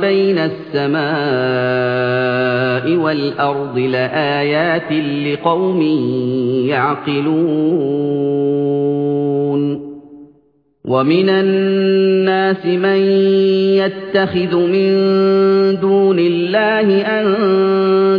بَيْنَ السَّمَاءِ وَالْأَرْضِ لَآيَاتٍ لِّقَوْمٍ يَعْقِلُونَ. وَمِنَ النَّاسِ مَن يَتَّخِذُ مِن دُونِ اللَّهِ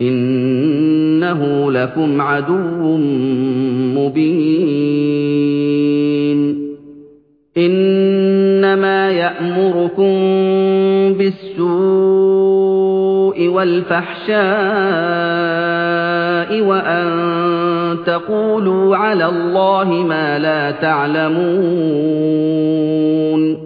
إِنَّهُ لَكُمْ عَدُوٌّ مُّبِينٌ. إِنَّمَا يَأْمُرُكُم بِالسُّوءِ وَالْفَحْشَاءِ وَأَن تَقُولُوا عَلَى اللَّهِ مَا لَا تَعْلَمُونَ.